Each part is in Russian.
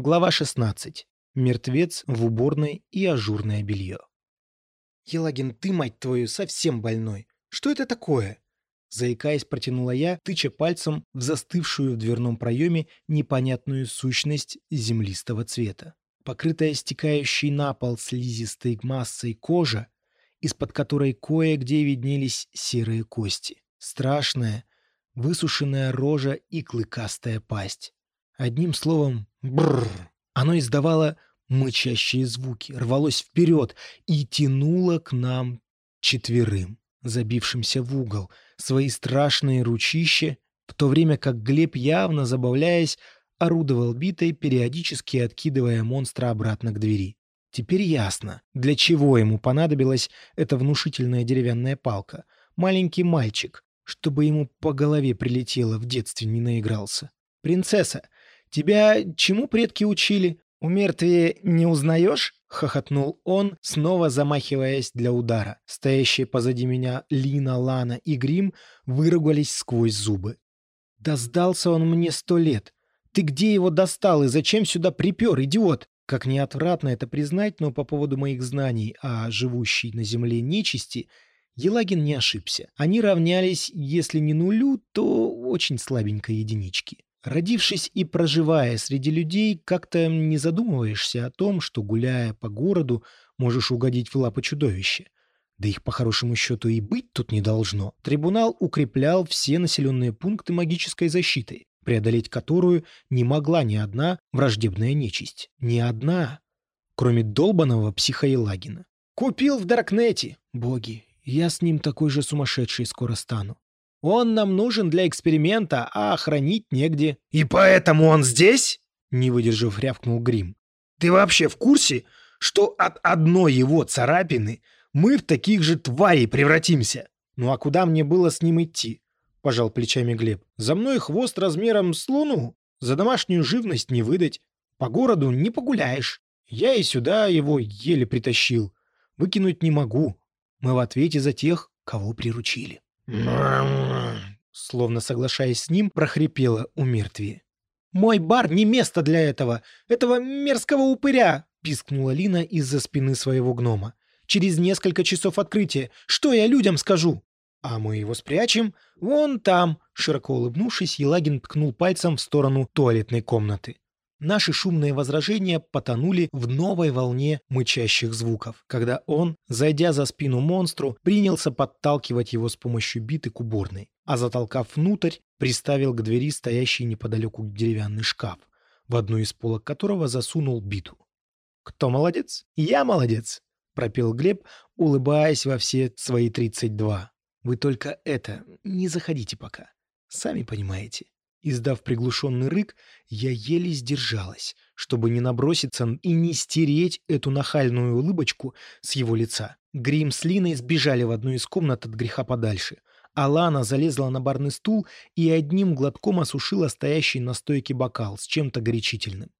Глава 16. Мертвец в уборной и ажурное белье. «Елагин, ты, мать твою, совсем больной. Что это такое?» Заикаясь, протянула я, тыча пальцем в застывшую в дверном проеме непонятную сущность землистого цвета. Покрытая стекающей на пол слизистой массой кожа, из-под которой кое-где виднелись серые кости. Страшная, высушенная рожа и клыкастая пасть. Одним словом, бррр. Оно издавало мычащие звуки, рвалось вперед и тянуло к нам четверым, забившимся в угол, свои страшные ручища, в то время как Глеб, явно забавляясь, орудовал битой, периодически откидывая монстра обратно к двери. Теперь ясно, для чего ему понадобилась эта внушительная деревянная палка. Маленький мальчик, чтобы ему по голове прилетело, в детстве не наигрался. «Принцесса, Тебя чему предки учили? У мертвия не узнаешь?» — хохотнул он, снова замахиваясь для удара. Стоящие позади меня Лина, Лана и Грим выругались сквозь зубы. «Да сдался он мне сто лет. Ты где его достал и зачем сюда припер, идиот?» Как неотвратно это признать, но по поводу моих знаний о живущей на земле нечисти Елагин не ошибся. Они равнялись, если не нулю, то очень слабенькой единичке. Родившись и проживая среди людей, как-то не задумываешься о том, что, гуляя по городу, можешь угодить в лапы чудовища. Да их, по хорошему счету, и быть тут не должно. Трибунал укреплял все населенные пункты магической защитой, преодолеть которую не могла ни одна враждебная нечисть. Ни одна, кроме долбанного психоелагина. «Купил в Даркнете! Боги, я с ним такой же сумасшедший скоро стану. Он нам нужен для эксперимента, а хранить негде». «И поэтому он здесь?» — не выдержав, рявкнул Грим. «Ты вообще в курсе, что от одной его царапины мы в таких же тварей превратимся?» «Ну а куда мне было с ним идти?» — пожал плечами Глеб. «За мной хвост размером с луну. За домашнюю живность не выдать. По городу не погуляешь. Я и сюда его еле притащил. Выкинуть не могу. Мы в ответе за тех, кого приручили». Словно соглашаясь с ним, прохрипела у мертвия. «Мой бар не место для этого! Этого мерзкого упыря!» — пискнула Лина из-за спины своего гнома. «Через несколько часов открытия. Что я людям скажу?» «А мы его спрячем вон там!» Широко улыбнувшись, Елагин ткнул пальцем в сторону туалетной комнаты. Наши шумные возражения потонули в новой волне мычащих звуков, когда он, зайдя за спину монстру, принялся подталкивать его с помощью биты к уборной, а затолкав внутрь, приставил к двери стоящий неподалеку деревянный шкаф, в одну из полок которого засунул биту. «Кто молодец? Я молодец!» — пропел Глеб, улыбаясь во все свои тридцать два. «Вы только это, не заходите пока. Сами понимаете». Издав приглушенный рык, я еле сдержалась, чтобы не наброситься и не стереть эту нахальную улыбочку с его лица. Грим с Линой сбежали в одну из комнат от греха подальше. Алана залезла на барный стул и одним глотком осушила стоящий на стойке бокал с чем-то горячительным.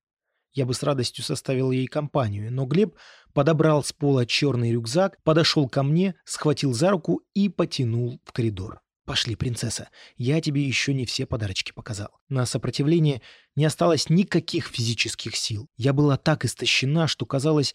Я бы с радостью составил ей компанию, но Глеб подобрал с пола черный рюкзак, подошел ко мне, схватил за руку и потянул в коридор. «Пошли, принцесса, я тебе еще не все подарочки показал». На сопротивление не осталось никаких физических сил. Я была так истощена, что, казалось,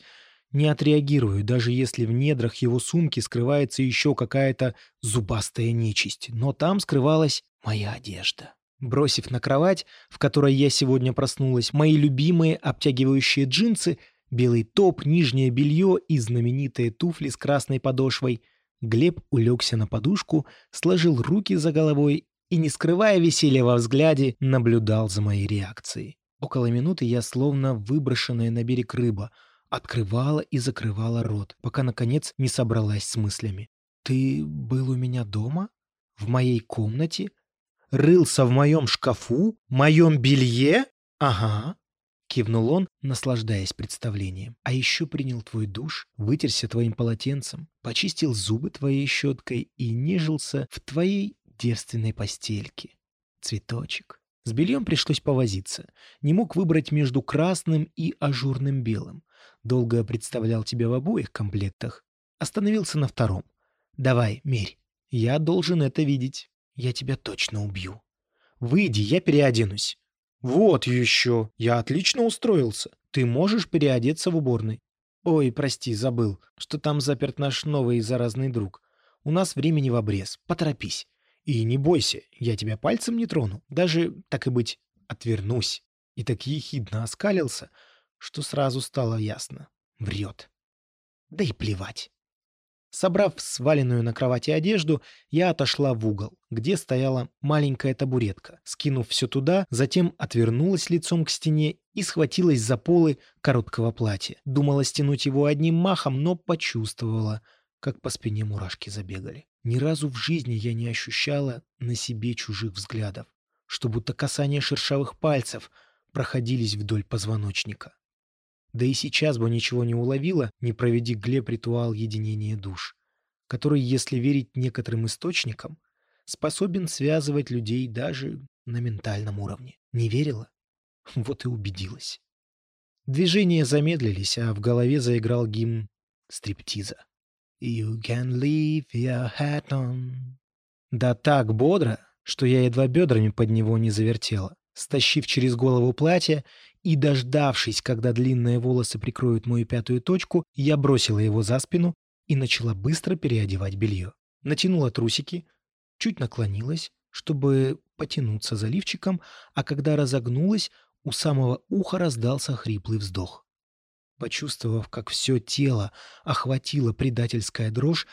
не отреагирую, даже если в недрах его сумки скрывается еще какая-то зубастая нечисть. Но там скрывалась моя одежда. Бросив на кровать, в которой я сегодня проснулась, мои любимые обтягивающие джинсы, белый топ, нижнее белье и знаменитые туфли с красной подошвой — Глеб улегся на подушку, сложил руки за головой и, не скрывая веселья во взгляде, наблюдал за моей реакцией. Около минуты я, словно выброшенная на берег рыба, открывала и закрывала рот, пока, наконец, не собралась с мыслями. «Ты был у меня дома? В моей комнате? Рылся в моем шкафу? Моем белье? Ага. Кивнул он, наслаждаясь представлением. А еще принял твой душ, вытерся твоим полотенцем, почистил зубы твоей щеткой и нежился в твоей девственной постельке. Цветочек. С бельем пришлось повозиться. Не мог выбрать между красным и ажурным белым. Долго представлял тебя в обоих комплектах. Остановился на втором. Давай, мерь. Я должен это видеть. Я тебя точно убью. Выйди, я переоденусь. «Вот еще! Я отлично устроился. Ты можешь переодеться в уборной?» «Ой, прости, забыл, что там заперт наш новый заразный друг. У нас времени в обрез. Поторопись. И не бойся, я тебя пальцем не трону. Даже, так и быть, отвернусь». И так ехидно оскалился, что сразу стало ясно. Врет. Да и плевать. Собрав сваленную на кровати одежду, я отошла в угол, где стояла маленькая табуретка. Скинув все туда, затем отвернулась лицом к стене и схватилась за полы короткого платья. Думала стянуть его одним махом, но почувствовала, как по спине мурашки забегали. Ни разу в жизни я не ощущала на себе чужих взглядов, что будто касание шершавых пальцев проходились вдоль позвоночника. Да и сейчас бы ничего не уловила, не проведи Глеб ритуал единения душ, который, если верить некоторым источникам, способен связывать людей даже на ментальном уровне. Не верила? Вот и убедилась. Движения замедлились, а в голове заиграл гимн стриптиза. «You can leave your hat on». Да так бодро, что я едва бедрами под него не завертела. Стащив через голову платье и, дождавшись, когда длинные волосы прикроют мою пятую точку, я бросила его за спину и начала быстро переодевать белье. Натянула трусики, чуть наклонилась, чтобы потянуться за лифчиком, а когда разогнулась, у самого уха раздался хриплый вздох. Почувствовав, как все тело охватила предательская дрожь,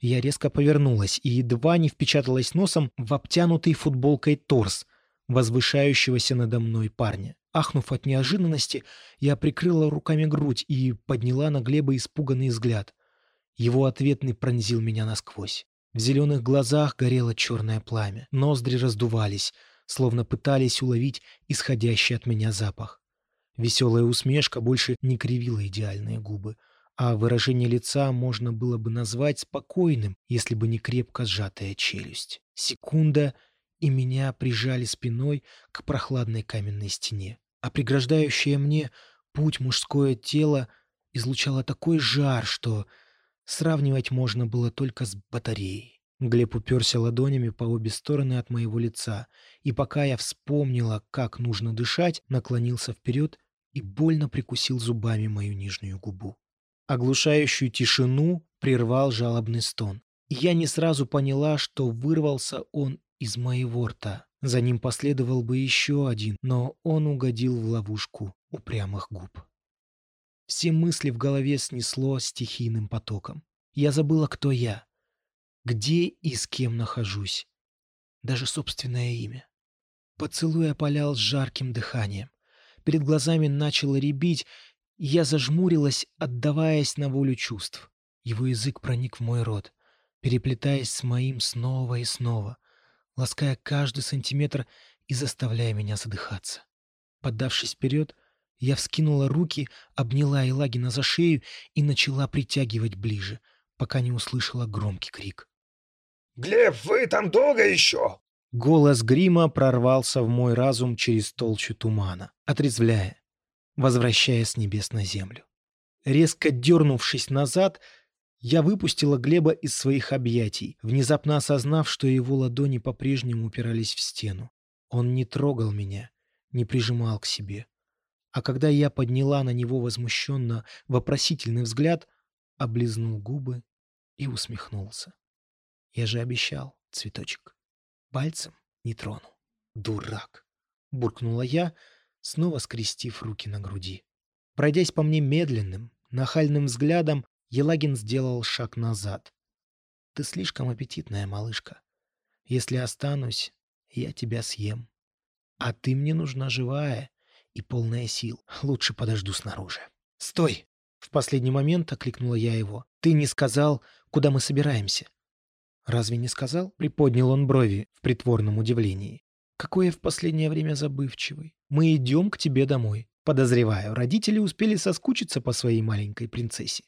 я резко повернулась и едва не впечаталась носом в обтянутый футболкой торс возвышающегося надо мной парня. Ахнув от неожиданности, я прикрыла руками грудь и подняла на Глеба испуганный взгляд. Его ответный пронзил меня насквозь. В зеленых глазах горело черное пламя. Ноздри раздувались, словно пытались уловить исходящий от меня запах. Веселая усмешка больше не кривила идеальные губы, а выражение лица можно было бы назвать спокойным, если бы не крепко сжатая челюсть. Секунда — и меня прижали спиной к прохладной каменной стене а преграждающее мне путь мужское тело излучало такой жар, что сравнивать можно было только с батареей. Глеб уперся ладонями по обе стороны от моего лица, и пока я вспомнила, как нужно дышать, наклонился вперед и больно прикусил зубами мою нижнюю губу. Оглушающую тишину прервал жалобный стон. Я не сразу поняла, что вырвался он из моего рта. За ним последовал бы еще один, но он угодил в ловушку упрямых губ. Все мысли в голове снесло стихийным потоком. Я забыла, кто я, где и с кем нахожусь. Даже собственное имя. Поцелуй опалял с жарким дыханием. Перед глазами начало рябить, я зажмурилась, отдаваясь на волю чувств. Его язык проник в мой рот, переплетаясь с моим снова и снова лаская каждый сантиметр и заставляя меня задыхаться. Поддавшись вперед, я вскинула руки, обняла Элагина за шею и начала притягивать ближе, пока не услышала громкий крик. «Глеб, вы там долго еще?» Голос грима прорвался в мой разум через толщу тумана, отрезвляя, возвращая с небес на землю. Резко дернувшись назад, я выпустила Глеба из своих объятий, внезапно осознав, что его ладони по-прежнему упирались в стену. Он не трогал меня, не прижимал к себе. А когда я подняла на него возмущенно вопросительный взгляд, облизнул губы и усмехнулся. Я же обещал, цветочек. Пальцем не трону. Дурак. Буркнула я, снова скрестив руки на груди. Пройдясь по мне медленным, нахальным взглядом, Елагин сделал шаг назад. «Ты слишком аппетитная, малышка. Если останусь, я тебя съем. А ты мне нужна живая и полная сил. Лучше подожду снаружи». «Стой!» — в последний момент окликнула я его. «Ты не сказал, куда мы собираемся?» «Разве не сказал?» — приподнял он брови в притворном удивлении. «Какой я в последнее время забывчивый. Мы идем к тебе домой. Подозреваю, родители успели соскучиться по своей маленькой принцессе.